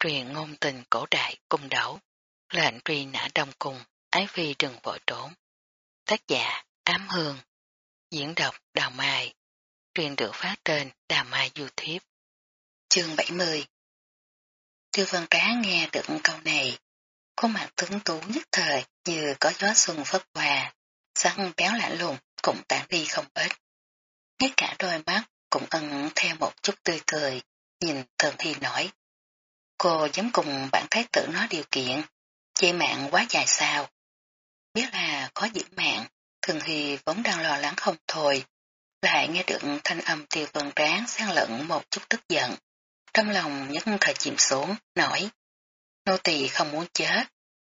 truyền ngôn tình cổ đại cung đấu, lệnh truy nã đông cung, ái phi đừng vội trốn. Tác giả Ám Hương, diễn đọc Đào Mai, truyền được phát trên Đào Mai YouTube. Chương 70 Tiêu Văn Trá nghe được câu này, có mặt tướng tú nhất thời như có gió xuân phất qua, sắc béo lạnh lùng cũng tản đi không ít. Ngay cả đôi mắt cũng ẩn theo một chút tươi cười, nhìn Thường Thi nói. Cô dám cùng bản thái tử nói điều kiện, chê mạng quá dài sao. Biết là có giữ mạng, Thường Thi vốn đang lo lắng không thôi, lại nghe được thanh âm tiêu vân ráng sang lẫn một chút tức giận. Trong lòng nhất thời chìm xuống, nói, nô tỳ không muốn chết,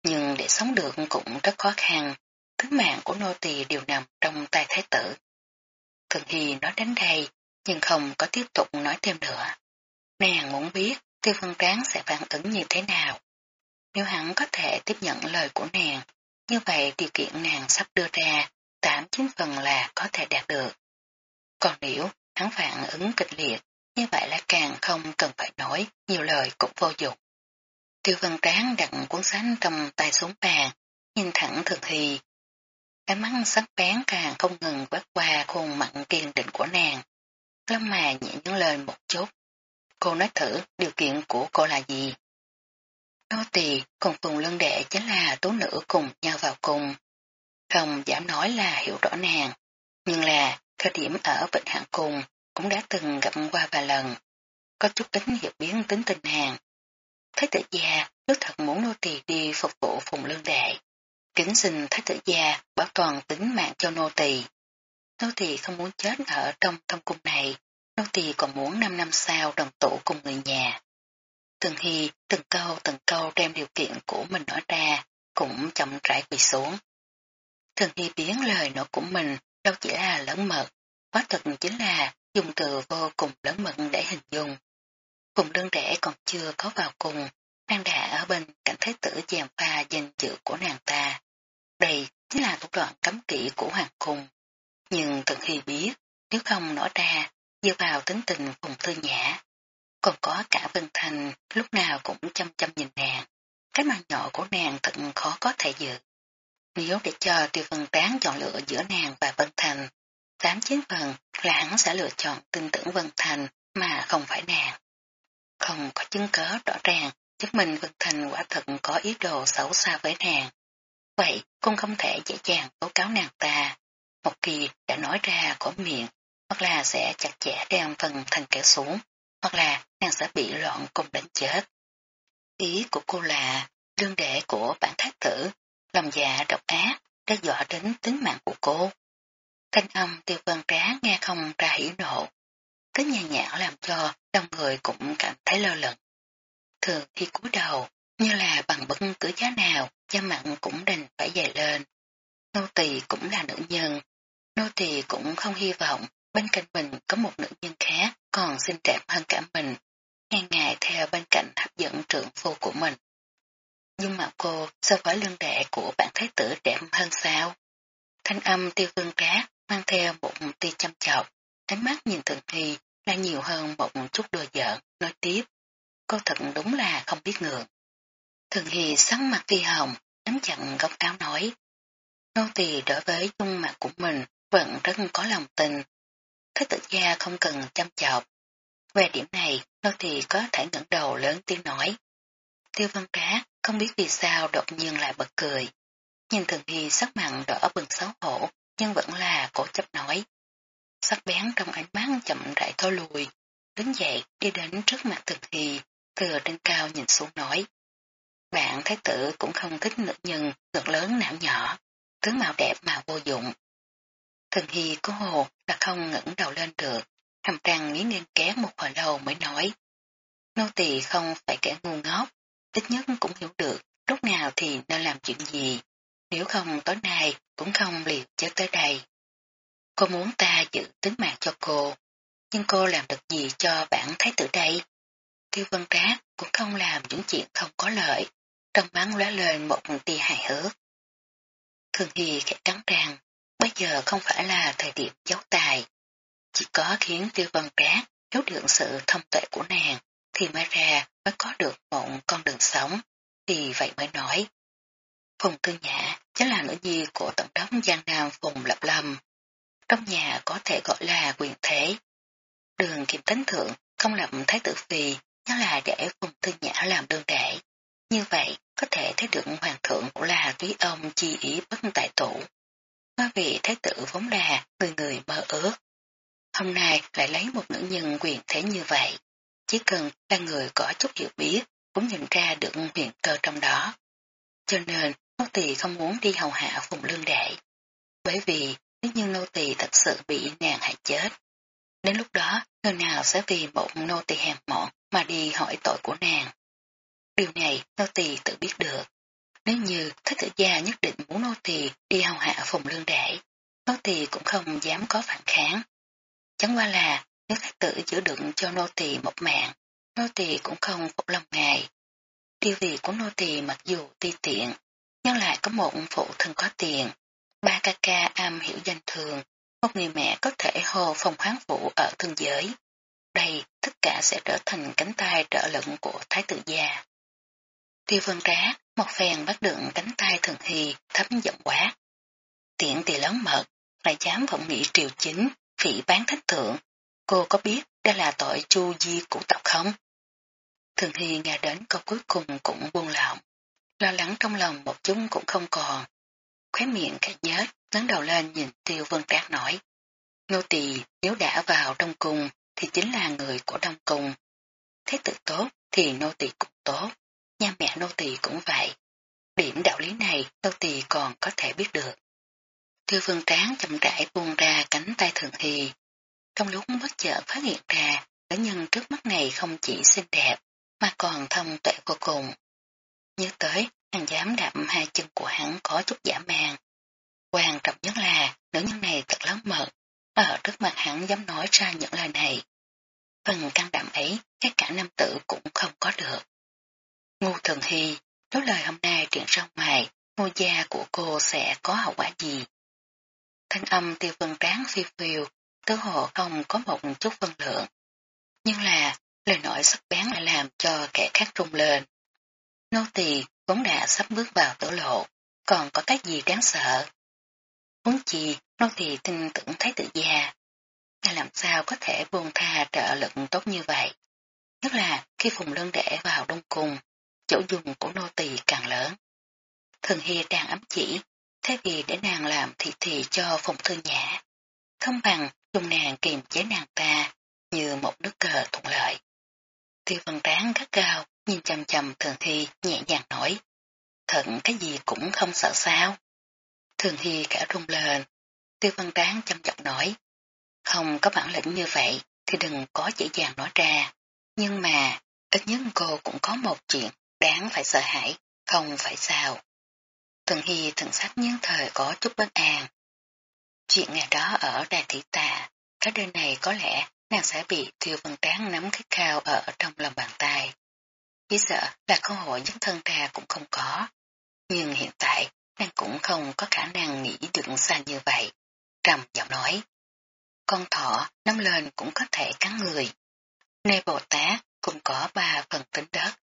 nhưng để sống được cũng rất khó khăn, tính mạng của nô tỳ đều nằm trong tay thái tử. Thường Hy nói đến đây, nhưng không có tiếp tục nói thêm nữa. Nàng muốn biết tiêu phân tráng sẽ phản ứng như thế nào. Nếu hắn có thể tiếp nhận lời của nàng, như vậy điều kiện nàng sắp đưa ra, tám chín phần là có thể đạt được. Còn nếu hắn phản ứng kịch liệt, như vậy là càng không cần phải nói, nhiều lời cũng vô dụng. Tiêu văn tráng đặt cuốn sách trong tay xuống bàn, nhìn thẳng thường thì. Cái mắt sắc bén càng không ngừng quét qua khuôn mặn kiên định của nàng. Lâm mà nhẹ những lên một chút. Cô nói thử điều kiện của cô là gì? Nô tỳ cùng phùng lân đệ chính là tú nữ cùng nhau vào cùng. Không dám nói là hiểu rõ nàng, nhưng là thời điểm ở Vịnh Hạng Cùng cũng đã từng gặp qua vài lần. Có chút tính hiểu biến tính tình nàng. Thái tử gia nước thật muốn nô tỳ đi phục vụ phùng lương đệ. Kính xin thái tử gia bảo toàn tính mạng cho nô tỳ. Nô tỳ không muốn chết ở trong thâm cung này, nô tỳ còn muốn 5 năm sau đồng tụ cùng người nhà. Từng hy, từng câu từng câu đem điều kiện của mình nói ra, cũng chậm rãi quỳ xuống. Thường hy biến lời nói của mình đâu chỉ là lớn mật, quá thật chính là dùng từ vô cùng lớn mật để hình dung. Cùng đơn rẻ còn chưa có vào cùng, đang đã ở bên cạnh thế tử giàn pha danh dự của nàng ta. Đây chính là thủ đoạn cấm kỵ của hoàng cung. Nhưng Thường Hy biết, nếu không nói ra, dựa vào tính tình cùng thư nhã. Còn có cả Vân Thành lúc nào cũng chăm chăm nhìn nàng. Cái mặt nhỏ của nàng thật khó có thể dự. Nếu để cho tiêu vân tán chọn lựa giữa nàng và Vân Thành, tám chín phần là hắn sẽ lựa chọn tin tưởng Vân Thành mà không phải nàng. Không có chứng cớ rõ ràng chứng minh Vân Thành quả thật có ý đồ xấu xa với nàng. Vậy cũng không thể dễ dàng tố cáo nàng ta. Một kỳ đã nói ra khỏi miệng, hoặc là sẽ chặt chẽ đem phần Thành kéo xuống, hoặc là nàng sẽ bị loạn cùng đánh chết. Ý của cô là lương đệ của bản thái tử, lòng dạ độc ác, đã dọa đến tính mạng của cô. Thanh âm tiêu vân trá nghe không ra hỉ nộ. Tính nhà nhã làm cho đông người cũng cảm thấy lơ lửng. Thường khi cúi đầu, như là bằng bất cứ giá nào, da mặn cũng đành phải dày lên. Nô tỳ cũng là nữ nhân. Nô tỳ cũng không hy vọng bên cạnh mình có một nữ nhân khác còn xinh đẹp hơn cả mình, ngay ngày theo bên cạnh hấp dẫn trưởng phu của mình. Nhưng mà cô so với lương đệ của bạn thái tử đẹp hơn sao? Thanh âm tiêu vương trác mang theo một tia chăm chọc, ánh mắt nhìn thường thi là nhiều hơn một chút đùa giỡn, nói tiếp. Cô thật đúng là không biết ngượng. Thường Hy sắc mặt phi hồng, nắm chặn góc áo nói. Nô tỳ đối với dung mặt của mình vẫn rất có lòng tình thái tử gia không cần chăm chọc. Về điểm này, nô thì có thể ngẩng đầu lớn tiếng nói. Tiêu văn cá không biết vì sao đột nhiên lại bật cười. Nhìn thường Hy sắc mặn đỏ bừng xấu hổ, nhưng vẫn là cổ chấp nói. Sắc bén trong ánh mắt chậm rãi thối lùi, đứng dậy đi đến trước mặt thường Hy, từ trên cao nhìn xuống nói. Bạn thái tử cũng không thích nữ nhân ngực lớn não nhỏ, tướng mạo đẹp mà vô dụng. Thường Hy có hồ là không ngẩng đầu lên được, hàm răng nghiến nghiêng kéo một hồi lâu mới nói. Nô tỳ không phải kẻ ngu ngốc, ít nhất cũng hiểu được lúc nào thì nên làm chuyện gì, nếu không tối nay cũng không liệt chết tới đây. Cô muốn ta giữ tính mạng cho cô, nhưng cô làm được gì cho bản thái tử đây? Tiêu vân trác cũng không làm những chuyện không có lợi, trong bắn lóe lên một tia hài hước. Thường Hy khẽ cắn răng, bây giờ không phải là thời điểm giấu tài. Chỉ có khiến tiêu vân trác hiểu được sự thông tuệ của nàng, thì mới ra mới có được một con đường sống, thì vậy mới nói. Phùng Tư Nhã chính là nữ nhi của Tổng đốc Giang Nam Phùng Lập Lâm. Trong nhà có thể gọi là quyền thế. Đường kim tấn thượng không lập thái tử phi nhớ là để Phùng Tư Nhã làm đơn đệ. Như vậy có thể thấy được hoàng thượng cũng là quý ông chi ý bất tại tụ. Bởi vì thái tử vốn là người người mơ ước. Hôm nay lại lấy một nữ nhân quyền thế như vậy. Chỉ cần là người có chút hiểu biết cũng nhìn ra được huyền cơ trong đó. Cho nên nô tỳ không muốn đi hầu hạ phùng lương đệ. Bởi vì nếu như nô tỳ thật sự bị nàng hại chết, đến lúc đó người nào sẽ vì một nô tỳ hèn mọn mà đi hỏi tội của nàng. Điều này nô tỳ tự biết được. Nếu như thái tử gia nhất định muốn nô tỳ đi hầu hạ phùng lương đệ, nô tỳ cũng không dám có phản kháng. Chẳng qua là nếu thái tử giữ đựng cho nô tỳ một mạng, nô tỳ cũng không phục lòng ngài. Điều vị của nô tỳ mặc dù ti tiện, nhưng lại có một phụ thân có tiền. Ba ca ca am hiểu danh thường, một người mẹ có thể hồ phòng khoáng vụ ở thương giới. Đây tất cả sẽ trở thành cánh tay trợ lận của thái tử gia. Tiêu vân trá, một phèn bắt được cánh tay thường hì, thấm giọng quá. Tiện thì lớn mật, lại dám vọng nghị triều chính, phỉ bán thách thượng. Cô có biết đây là tội chu di của tộc không? Thường Hy nghe đến câu cuối cùng cũng buông lỏng. Lo lắng trong lòng một chút cũng không còn. Khóe miệng khẽ nhớ, ngấn đầu lên nhìn tiêu vân trác nói. Nô tỳ nếu đã vào đông cung thì chính là người của đông cung. Thế tự tốt thì nô tỳ cũng tốt, nha mẹ nô tỳ cũng vậy. Điểm đạo lý này nô tỳ còn có thể biết được. Tiêu vân tráng chậm rãi buông ra cánh tay thường hy. Trong lúc bất chợt phát hiện ra, nữ nhân trước mắt này không chỉ xinh đẹp, mà còn thông tuệ vô cùng. Nhớ tới, hắn dám đạp hai chân của hắn có chút giả man. Quan trọng nhất là, nữ nhân này thật lớn mật, ở trước mặt hắn dám nói ra những lời này. Phần can đảm ấy, các cả nam tử cũng không có được. Ngô Thần Hy, nếu lời hôm nay truyền ra ngoài, ngôi gia của cô sẽ có hậu quả gì? Thanh âm tiêu vân tráng phiêu phiêu, tứ hồ không có một chút phân lượng. Nhưng là, lời nói sắc bén lại làm cho kẻ khác rung lên. Nô tỳ vốn đã sắp bước vào tử lộ, còn có cái gì đáng sợ. Muốn chi, nô tỳ tin tưởng thấy tự gia. Ngài làm sao có thể buông tha trợ lực tốt như vậy? Nhất là khi phùng lân đẻ vào đông cùng, chỗ dùng của nô tỳ càng lớn. Thường Hy đang ấm chỉ, thế vì để nàng làm thị thị cho phòng thư nhã. Không bằng dùng nàng kiềm chế nàng ta như một nước cờ thuận lợi. Tiêu văn Tán gắt cao, nhìn chầm chầm Thường Hy nhẹ nhàng nói. Thận cái gì cũng không sợ sao. Thường Hy cả rung lên. Tiêu văn Tán chăm chọc nói. Không có bản lĩnh như vậy thì đừng có dễ dàng nói ra. Nhưng mà, ít nhất cô cũng có một chuyện đáng phải sợ hãi, không phải sao. Thường Hy thần sắc nhân thời có chút bất an. Chuyện ngày đó ở Đà Thị Tà, cái đêm này có lẽ nàng sẽ bị tiêu vân tráng nắm cái cao ở trong lòng bàn tay. Chỉ sợ là cơ hội dấn thân ra cũng không có. Nhưng hiện tại, nàng cũng không có khả năng nghĩ được xa như vậy. Trầm giọng nói. Con thỏ nắm lên cũng có thể cắn người. Nơi Bồ Tát cũng có ba phần tính đất.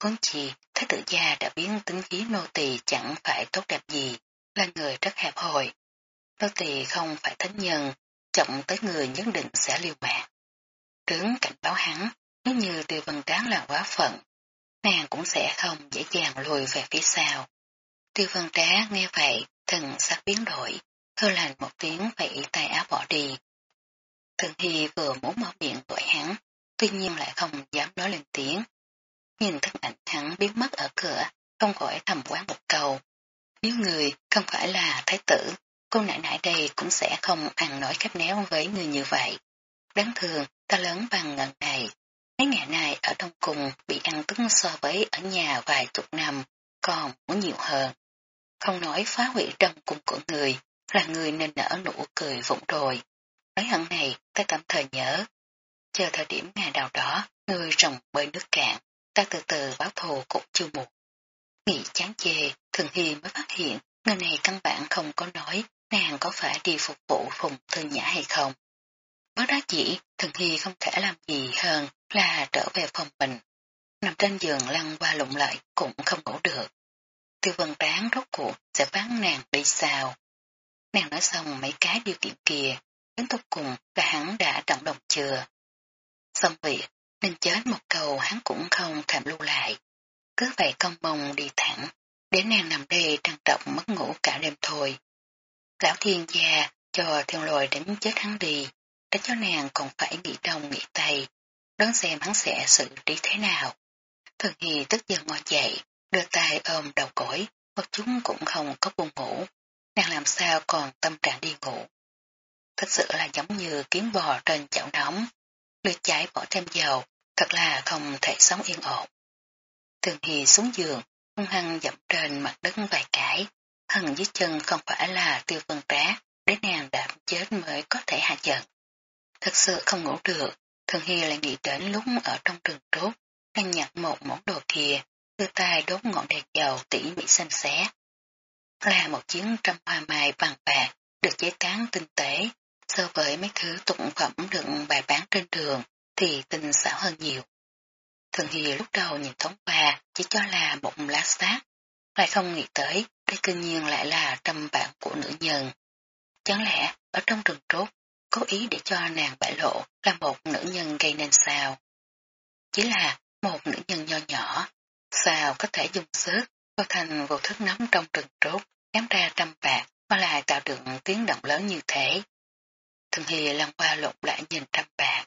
Huống chi, Thái tử gia đã biến tính khí nô tỳ chẳng phải tốt đẹp gì, là người rất hẹp hòi. Nô tỳ không phải thánh nhân, trọng tới người nhất định sẽ liều mạng. Trướng cảnh báo hắn, nếu như tiêu văn tráng là quá phận, nàng cũng sẽ không dễ dàng lùi về phía sau. Tiêu vân trá nghe vậy, thần sắc biến đổi, hư lành một tiếng vẫy tay áo bỏ đi. Thường Hy vừa muốn mở miệng gọi hắn, tuy nhiên lại không dám nói lên tiếng. Nhìn thân ảnh hắn biến mất ở cửa, không khỏi thầm quán một câu. Nếu người không phải là thái tử, cô nãy nãy đây cũng sẽ không ăn nói khép néo với người như vậy. Đáng thường, ta lớn bằng ngần này. Mấy ngày này ở trong cùng bị ăn tức so với ở nhà vài chục năm, còn muốn nhiều hơn. Không nói phá hủy trong cung của người, là người nên nở nụ cười vụng rồi. Nói hận này ta cảm thời nhớ. Chờ thời điểm ngày nào đó, người rồng bơi nước cạn, ta từ từ báo thù cũng chưa muộn. Nghĩ chán chê, thường hi mới phát hiện người này căn bản không có nói nàng có phải đi phục vụ phùng thư nhã hay không. Bất đắc dĩ, thường hi không thể làm gì hơn là trở về phòng mình. nằm trên giường lăn qua lụng lại cũng không ngủ được. Tiêu vân tán rốt cuộc sẽ bán nàng đi sao. Nàng nói xong mấy cái điều kiện kia, đến cuối cùng là hắn đã trọng đồng chưa. Xong việc, nên chết một cầu hắn cũng không thèm lưu lại. Cứ vậy công bông đi thẳng, để nàng nằm đây trăng trọng mất ngủ cả đêm thôi. Lão thiên gia cho thiên lồi đến chết hắn đi, để cho nàng còn phải nghĩ đông nghĩ tay, đón xem hắn sẽ xử trí thế nào. Thường Hi tức giận ngồi dậy, đưa tay ôm đầu cổi, một chúng cũng không có buồn ngủ. Nàng làm sao còn tâm trạng đi ngủ. Thật sự là giống như kiến bò trên chảo nóng, lửa cháy bỏ thêm dầu, thật là không thể sống yên ổn. Thường Hi xuống giường, hung hăng dậm trên mặt đất vài cái, hằng dưới chân không phải là tiêu vân trá, để nàng đạp chết mới có thể hạ giận. Thật sự không ngủ được, Thường Hi lại nghĩ đến lúc ở trong trường trốt, đang nhặt một món đồ kia, đưa tay đốt ngọn đèn dầu tỉ mỉ xanh xé. Là một chiến trăm hoa mai bằng bạc, được chế cán tinh tế, so với mấy thứ tụng phẩm được bài bán trên đường thì tinh xảo hơn nhiều. Thường Hi lúc đầu nhìn thoáng qua chỉ cho là một lá xác, lại không nghĩ tới đây kinh nhiên lại là trăm bản của nữ nhân. Chẳng lẽ ở trong rừng trốt cố ý để cho nàng bại lộ là một nữ nhân gây nên sao? Chỉ là một nữ nhân nho nhỏ, sao có thể dùng sức vào thành vô thức nắm trong rừng trốt, ném ra trăm bạc mà lại tạo được tiếng động lớn như thế. Thường Hi lăn qua lộn lại nhìn trăm bạc.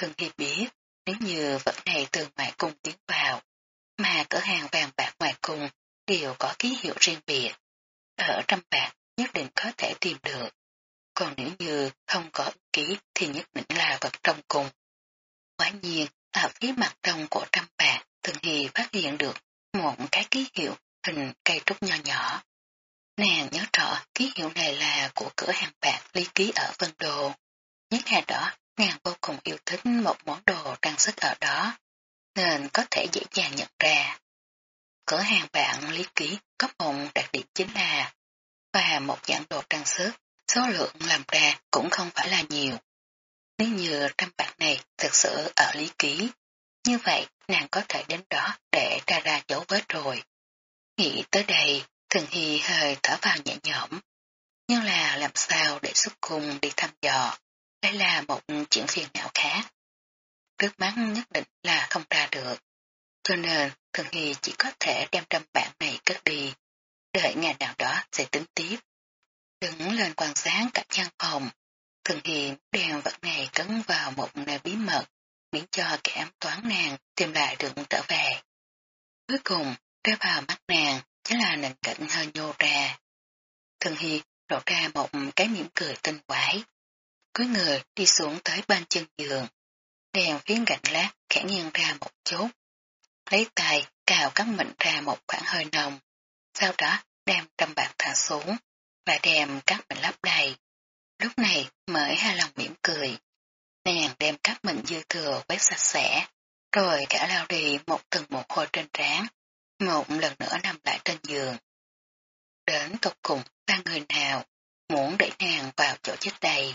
Thường Hy biết nếu như vật này từ ngoại cung tiến vào, mà cửa hàng vàng bạc ngoài cung đều có ký hiệu riêng biệt. Ở trăm bạc nhất định có thể tìm được. Còn nếu như không có ký thì nhất định là vật trong cung. Quả nhiên, ở phía mặt trong của trăm bạc, Thường Hy phát hiện được một cái ký hiệu hình cây trúc nho nhỏ. Nàng nhớ rõ ký hiệu này là của cửa hàng bạc lý ký ở Vân Đồ. Nhất là đó, nàng vô cùng yêu thích một món đồ trang sức ở đó, nên có thể dễ dàng nhận ra. Cửa hàng bạn lý ký có một đặc điểm chính là và một dạng đồ trang sức, số lượng làm ra cũng không phải là nhiều. Nếu như trăm bạc này thực sự ở lý ký, như vậy nàng có thể đến đó để tra ra dấu vết rồi. Nghĩ tới đây, Thường Hy hơi thở vào nhẹ nhõm. Nhưng là làm sao để xuất cung đi thăm dò, đây là một chuyện phiền não khác. Trước mắt nhất định là không ra được. Cho nên Thường Hy chỉ có thể đem trăm bản này cất đi. Đợi ngày nào đó sẽ tính tiếp. Đứng lên quan sát cả gian phòng. Thường Hy đem vật này cấn vào một nơi bí mật, miễn cho kẻ ám toán nàng tìm lại được trở về. Cuối cùng, rơi vào mắt nàng chính là nền cảnh hơi nhô ra. Thường Hy lộ ra một cái mỉm cười tinh quái cứ người đi xuống tới bên chân giường. Đèn phiến gạch lát khẽ nghiêng ra một chút. Lấy tay cào cắn mịn ra một khoảng hơi nồng. Sau đó đem trăm bạc thả xuống và đem cắt mịn lắp đầy. Lúc này mới hai lòng mỉm cười. Nàng đem cắt mịn dư thừa quét sạch sẽ, rồi cả lao đi một từng một hồi trên trán, một lần nữa nằm lại trên giường. Đến tục cùng ta người nào muốn đẩy nàng vào chỗ chết đầy.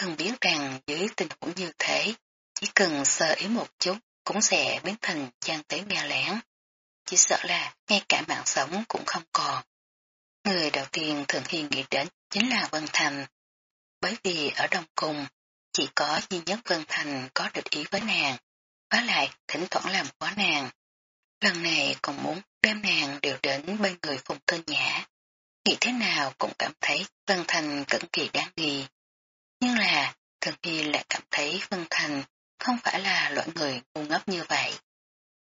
Cần biết rằng dưới tình huống như thế, chỉ cần sơ ý một chút cũng sẽ biến thành trang tế nghe lén. Chỉ sợ là ngay cả mạng sống cũng không còn. Người đầu tiên thường hiền nghĩ đến chính là Vân Thành. Bởi vì ở Đông Cung, chỉ có duy nhất Vân Thành có địch ý với nàng, và lại thỉnh thoảng làm quá nàng. Lần này còn muốn đem nàng đều đến bên người Phùng Tư Nhã. Nghĩ thế nào cũng cảm thấy Vân Thành cực kỳ đáng nghi. Nhưng là, Thường Hy lại cảm thấy Vân Thành không phải là loại người ngu ngốc như vậy.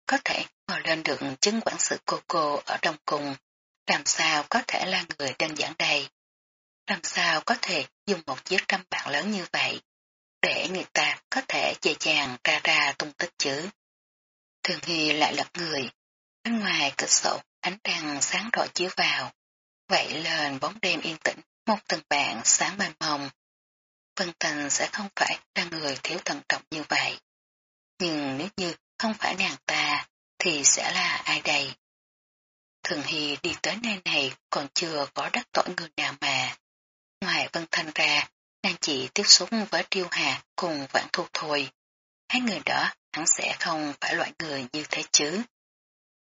Có thể ngồi lên được chứng quản sự cô cô ở trong cùng, làm sao có thể là người đơn giản đây? Làm sao có thể dùng một chiếc trăm bạn lớn như vậy, để người ta có thể dễ dàng ra ra tung tích chứ? Thường Hy lại lật người, bên ngoài cửa sổ ánh trăng sáng rọi chiếu vào, vậy lên bóng đêm yên tĩnh, một tầng bạn sáng mênh mông. Vân Thành sẽ không phải là người thiếu thận trọng như vậy. Nhưng nếu như không phải nàng ta, thì sẽ là ai đây? Thường Hy đi tới nơi này còn chưa có đắc tội người nào mà. Ngoài Vân Thanh ra, nàng chỉ tiếp xúc với Triêu Hà cùng Vãn Thu thôi. Hai người đó hắn sẽ không phải loại người như thế chứ.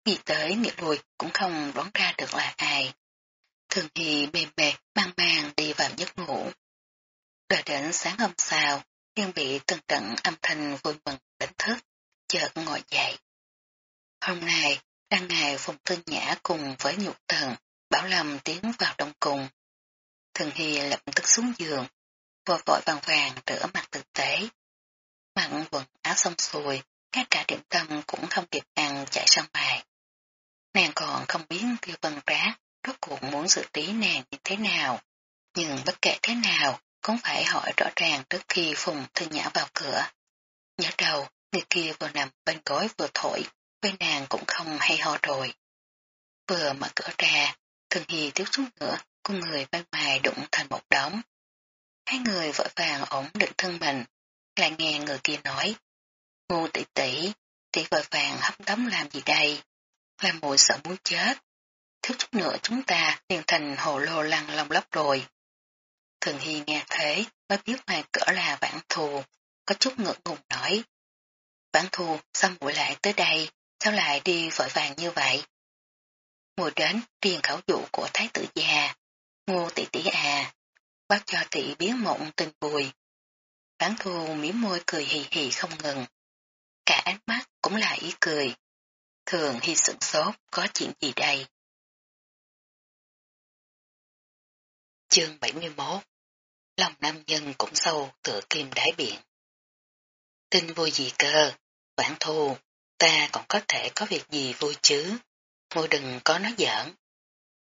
Nghĩ tới nghĩ lùi cũng không đoán ra được là ai. Thường Hy mềm mệt mang mang đi vào giấc ngủ. Đợi đến sáng hôm sau, Liên bị từng trận âm thanh vui mừng đánh thức, chợt ngồi dậy. Hôm nay, đang ngày Phùng Tư Nhã cùng với nhục thần, Bảo Lâm tiến vào đông cùng. Thường Hy lập tức xuống giường, vội vội vàng vàng rửa mặt thực tế. Mặn quần áo xong xuôi, ngay cả điểm tâm cũng không kịp ăn chạy ra ngoài. Nàng còn không biết tiêu vân rá, rốt cuộc muốn xử trí nàng như thế nào. Nhưng bất kể thế nào, cũng phải hỏi rõ ràng trước khi Phùng Thư Nhã vào cửa. Nhớ đầu, người kia vừa nằm bên gối vừa thổi, bên nàng cũng không hay ho rồi. Vừa mở cửa ra, Thường Hy tiếp xuống nữa, con người bên ngoài đụng thành một đống. Hai người vội vàng ổn định thân mình, lại nghe người kia nói. Ngu tỷ tỷ, tỷ vội vàng hấp tấm làm gì đây? Làm mùi sợ muốn chết. Thiếu chút nữa chúng ta liền thành hồ lô lăng long lóc rồi. Thường Hy nghe thế mới biết ngoài cỡ là vãn thù, có chút ngượng ngùng nói. Vãn thù xong buổi lại tới đây, sao lại đi vội vàng như vậy? Mùa đến truyền khảo dụ của thái tử già, ngô tỷ tỷ à, bác cho tỷ biến mộng tình bùi Vãn thù miếm môi cười hì hì không ngừng. Cả ánh mắt cũng là ý cười. Thường Hy sửng sốt, có chuyện gì đây? Chương 71 Lòng nam nhân cũng sâu tựa kim đáy biển. Tin vui gì cơ, bản thù, ta còn có thể có việc gì vui chứ, ngôi đừng có nói giỡn.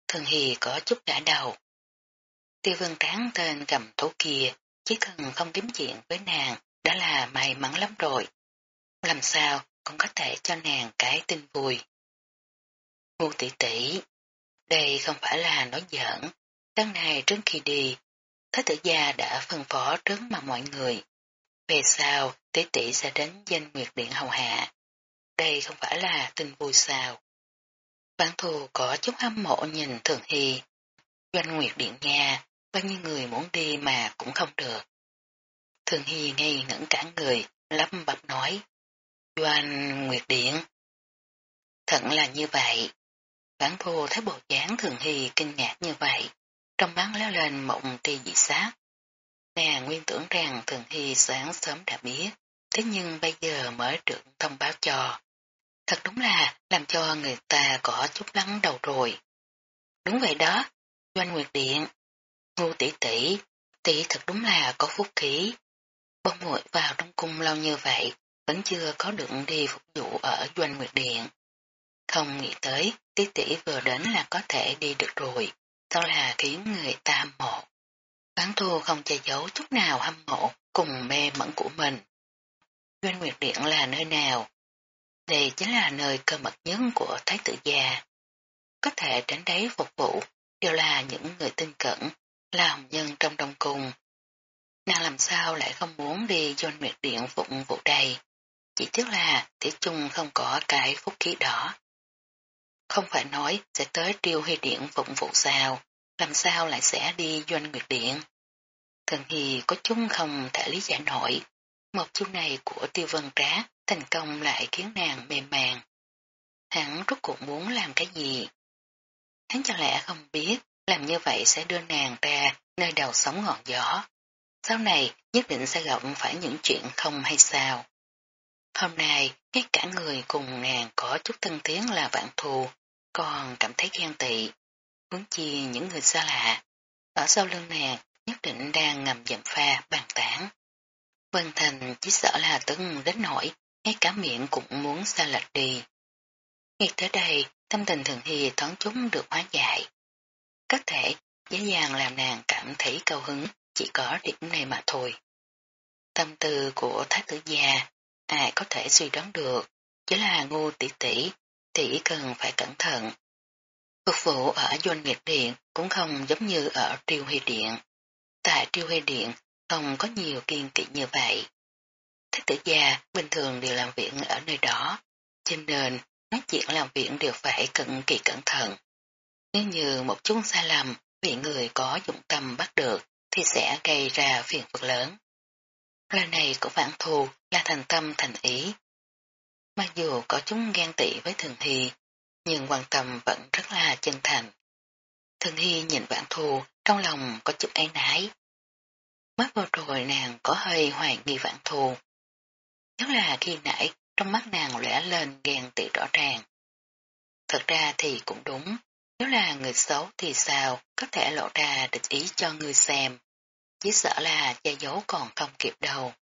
Thường Hì có chút gã đầu. Tiêu vương tán tên cầm thú kia, chỉ cần không kiếm chuyện với nàng, đã là may mắn lắm rồi. Làm sao cũng có thể cho nàng cái tin vui. Ngu tỷ tỷ, đây không phải là nói giỡn, Sáng này trước khi đi, Thái tử gia đã phân phó trước mặt mọi người. Về sau, tỷ tỷ sẽ đến danh nguyệt điện hầu hạ. Đây không phải là tin vui sao. Bản thù có chút hâm mộ nhìn Thường Hy. Doanh nguyệt điện nha, bao nhiêu người muốn đi mà cũng không được. Thường Hy ngây ngẩn cả người, lắp bập nói. Doanh nguyệt điện. thật là như vậy. Bản thù thấy bộ dáng Thường Hy kinh ngạc như vậy trong mắt leo lên mộng tia dị sát. Nàng nguyên tưởng rằng Thường Hy sáng sớm đã biết, thế nhưng bây giờ mới được thông báo cho. Thật đúng là làm cho người ta có chút lắng đầu rồi. Đúng vậy đó, Doanh Nguyệt Điện, ngu tỷ tỷ, tỷ thật đúng là có phúc khí. Bông muội vào trong cung lâu như vậy, vẫn chưa có được đi phục vụ ở Doanh Nguyệt Điện. Không nghĩ tới, tỷ tỷ vừa đến là có thể đi được rồi thật là khiến người ta hâm mộ. Bán thu không che giấu chút nào hâm mộ cùng mê mẫn của mình. Doanh Nguyệt Điện là nơi nào? Đây chính là nơi cơ mật nhất của Thái tử già. Có thể đến đấy phục vụ đều là những người tin cẩn, là hồng nhân trong đông cung. Nàng làm sao lại không muốn đi Doanh Nguyệt Điện phụng vụ đây? Chỉ tiếc là Tiểu Trung không có cái phúc khí đó. Không phải nói sẽ tới triều huy điện phụng vụ sao, làm sao lại sẽ đi doanh nguyệt điện. Thần Hy có chung không thể lý giải nổi. Một chú này của tiêu vân trá thành công lại khiến nàng mềm màng. Hắn rốt cuộc muốn làm cái gì? Hắn chẳng lẽ không biết làm như vậy sẽ đưa nàng ra nơi đầu sóng ngọn gió. Sau này nhất định sẽ gặp phải những chuyện không hay sao. Hôm nay, ngay cả người cùng nàng có chút thân tiếng là vạn thù, còn cảm thấy ghen tị. Hướng chi những người xa lạ, ở sau lưng nàng nhất định đang ngầm dầm pha bàn tán. Vân Thành chỉ sợ là tức đến nổi, ngay cả miệng cũng muốn xa lệch đi. Ngay tới đây, tâm tình thường hy thoáng chúng được hóa giải. Có thể, dễ dàng làm nàng cảm thấy cao hứng, chỉ có điểm này mà thôi. Tâm tư của thái tử già, ai có thể suy đoán được, chỉ là ngu tỷ tỷ thì cần phải cẩn thận. Phục vụ ở doanh nghiệp điện cũng không giống như ở triều huy điện. Tại triều huy điện không có nhiều kiên kỵ như vậy. Thích tử gia bình thường đều làm việc ở nơi đó, cho nên nói chuyện làm việc đều phải cẩn kỳ cẩn thận. Nếu như một chút sai lầm bị người có dụng tâm bắt được thì sẽ gây ra phiền phức lớn. Lời này của vãn thù là thành tâm thành ý, mặc dù có chúng ghen tị với Thường Hy, nhưng quan tâm vẫn rất là chân thành. Thường Hy nhìn vãn thù, trong lòng có chút ái nái. Mắt vừa rồi nàng có hơi hoài nghi vãn thù. Nhất là khi nãy, trong mắt nàng lẻ lên ghen tị rõ ràng. Thật ra thì cũng đúng, nếu là người xấu thì sao có thể lộ ra địch ý cho người xem. Chỉ sợ là che giấu còn không kịp đâu.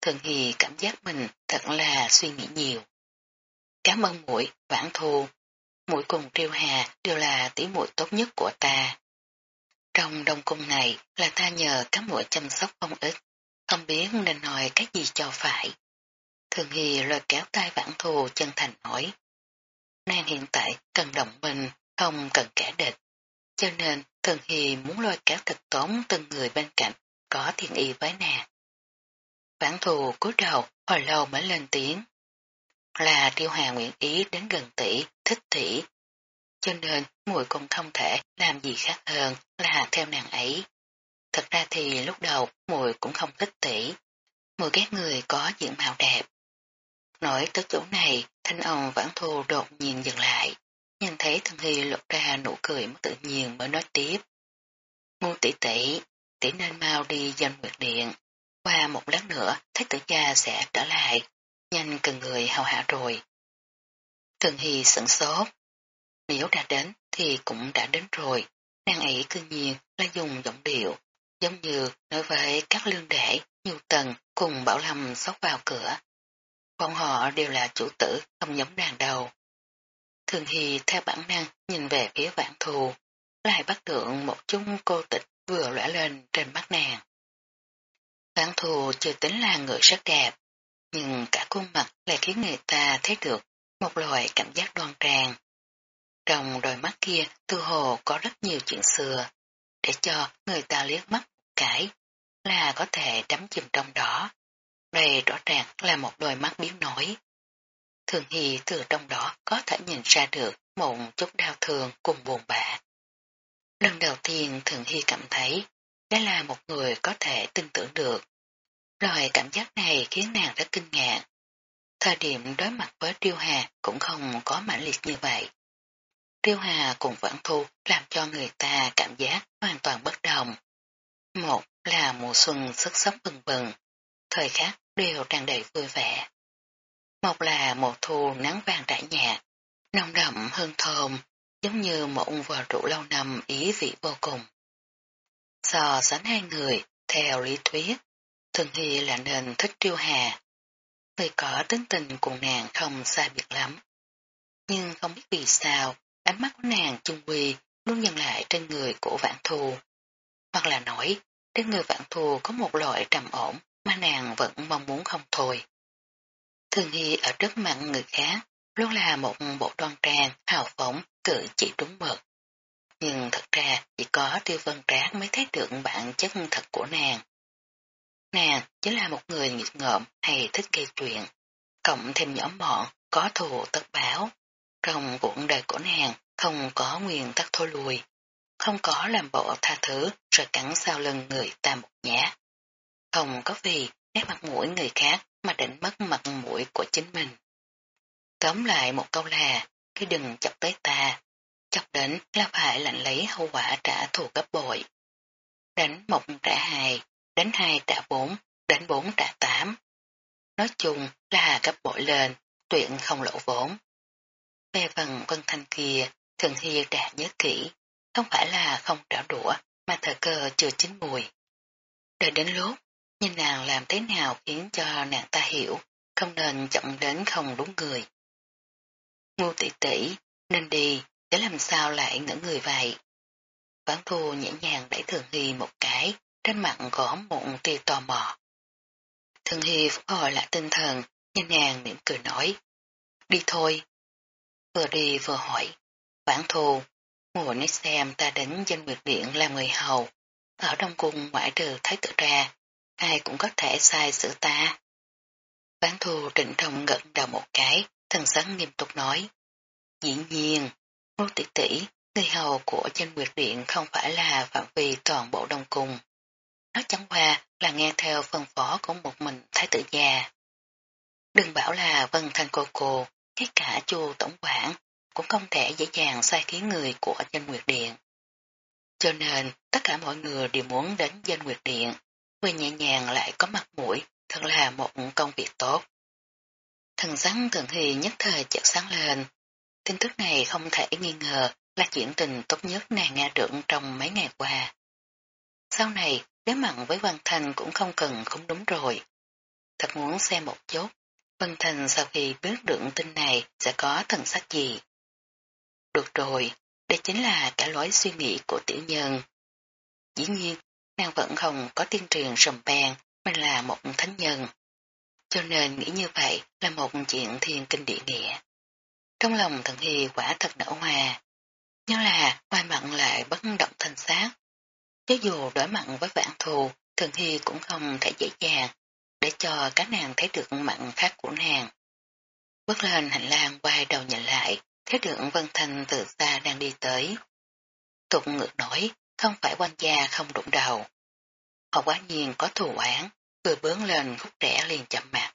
Thường hì cảm giác mình thật là suy nghĩ nhiều. Cảm ơn mũi, vãn thù Mũi cùng triêu hà đều là tỷ muội tốt nhất của ta. Trong đông cung này là ta nhờ các mũi chăm sóc không ít, không biết nên nói cái gì cho phải. Thường hì lôi kéo tay vãn thù chân thành nói. Nàng hiện tại cần động mình, không cần kẻ địch. Cho nên Thường hì muốn lôi kéo thật tốn từng người bên cạnh có thiện y với nàng. Vãn thù cúi đầu hồi lâu mới lên tiếng. Là tiêu hà nguyện ý đến gần tỷ, thích tỷ. Cho nên mùi cũng không thể làm gì khác hơn là theo nàng ấy. Thật ra thì lúc đầu mùi cũng không thích tỷ. Mùi ghét người có diện mạo đẹp. Nói tới chỗ này, thanh ông vãn thù đột nhiên dừng lại. Nhìn thấy thân hy lột ra nụ cười mất tự nhiên mới nói tiếp. Ngu tỷ tỷ, tỷ nên mau đi danh nguyệt điện. Qua một lát nữa, thái tử cha sẽ trở lại. Nhanh cần người hầu hạ rồi. Thường Hy sửng sốt. Nếu đã đến thì cũng đã đến rồi. Nàng ấy cư nhiên là dùng giọng điệu, giống như nói với các lương đệ, nhu tần cùng Bảo Lâm xốc vào cửa. Bọn họ đều là chủ tử, không giống nàng đầu. Thường Hy theo bản năng nhìn về phía vạn thù, lại bắt được một chung cô tịch vừa lóe lên trên mắt nàng. Vạn thù chưa tính là người rất đẹp, nhưng cả khuôn mặt lại khiến người ta thấy được một loại cảm giác đoan trang. Trong đôi mắt kia tư hồ có rất nhiều chuyện xưa, để cho người ta liếc mắt một cái là có thể đắm chìm trong đó. Đây rõ ràng là một đôi mắt biến nổi. Thường Hy từ trong đó có thể nhìn ra được một chút đau thương cùng buồn bã. Lần đầu tiên Thường Hy cảm thấy đó là một người có thể tin tưởng được. Loại cảm giác này khiến nàng rất kinh ngạc. Thời điểm đối mặt với Triêu Hà cũng không có mãnh liệt như vậy. Triêu Hà cùng Vãn Thu làm cho người ta cảm giác hoàn toàn bất đồng. Một là mùa xuân sức sống bừng bừng, thời khắc đều tràn đầy vui vẻ. Một là mùa thu nắng vàng trải nhạt, nồng đậm hương thơm, giống như một vò rượu lâu năm ý vị vô cùng. So sánh hai người, theo lý thuyết, Thường Hy là nên thích Triêu Hà. Người có tính tình cùng nàng không xa biệt lắm. Nhưng không biết vì sao, ánh mắt của nàng chung quy luôn dừng lại trên người của vạn thù. Hoặc là nói, trên người vạn thù có một loại trầm ổn mà nàng vẫn mong muốn không thôi. Thường Hy ở trước mặt người khác luôn là một bộ đoan trang, hào phóng, cử chỉ đúng mực. Nhưng thật ra chỉ có tiêu vân trác mới thấy được bản chất thật của nàng. Nàng chính là một người nghịch ngợm hay thích gây chuyện, cộng thêm nhỏ mọn, có thù tất báo. Trong cuộc đời của nàng không có nguyên tắc thôi lùi, không có làm bộ tha thứ rồi cắn sau lưng người ta một nhát. Không có vì nét mặt mũi người khác mà định mất mặt mũi của chính mình. Tóm lại một câu là, khi đừng chọc tới ta, chọc đến là phải lạnh lấy hậu quả trả thù gấp bội. Đánh một trả hai, đánh hai trả bốn, đánh bốn trả tám. Nói chung là gấp bội lên, tuyện không lỗ vốn. Về phần vân thanh kia, thường hi đã nhớ kỹ, không phải là không trả đũa, mà thời cơ chưa chín mùi. Đợi đến lúc nhìn nàng làm thế nào khiến cho nàng ta hiểu, không nên chậm đến không đúng người. Ngu tỷ tỷ, nên đi, để làm sao lại ngỡ người vậy. Quán thu nhẹ nhàng đẩy Thường Hy một cái, trên mặt có một tia tò mò. Thường Hy phục hồi lại tinh thần, nhanh nhàng mỉm cười nói, đi thôi. Vừa đi vừa hỏi, vãn thu, ngồi nói xem ta đến danh nguyệt điện làm người hầu, ở trong cung ngoại trừ thái tử ra, ai cũng có thể sai sự ta. Bán thù trịnh trọng gật đầu một cái, thần sắc nghiêm túc nói. Dĩ nhiên, ngô tỷ tỷ, người hầu của trên Nguyệt điện không phải là phạm vi toàn bộ đông cung. Nó chẳng qua là nghe theo phân phó của một mình thái tử già. Đừng bảo là Vân Thanh cô cô, ngay cả chu tổng quản cũng không thể dễ dàng sai khiến người của danh nguyệt điện. Cho nên tất cả mọi người đều muốn đến danh nguyệt điện, vừa nhẹ nhàng lại có mặt mũi, thật là một công việc tốt. Thần rắn thường hy nhất thời chợt sáng lên. Tin tức này không thể nghi ngờ là chuyện tình tốt nhất nàng nghe được trong mấy ngày qua. Sau này, đối mặn với Văn Thành cũng không cần không đúng rồi. Thật muốn xem một chút, Văn Thành sau khi biết được tin này sẽ có thần sắc gì. Được rồi, đây chính là cả lối suy nghĩ của tiểu nhân. Dĩ nhiên, nàng vẫn không có tiên truyền sầm bèn, mình là một thánh nhân. Cho nên nghĩ như vậy là một chuyện thiên kinh địa nghĩa. Trong lòng thần hy quả thật nở hòa nhưng là ngoài mặn lại bất động thành sát. Cho dù đối mặn với vạn thù, thần hy cũng không thể dễ dàng để cho các nàng thấy được mặn khác của nàng. Bước lên hành lang quay đầu nhìn lại, thấy được Vân Thanh từ xa đang đi tới. Tục ngược nổi, không phải quan gia không đụng đầu. Họ quá nhiên có thù oán, vừa bướng lên khúc rẽ liền chậm mặt.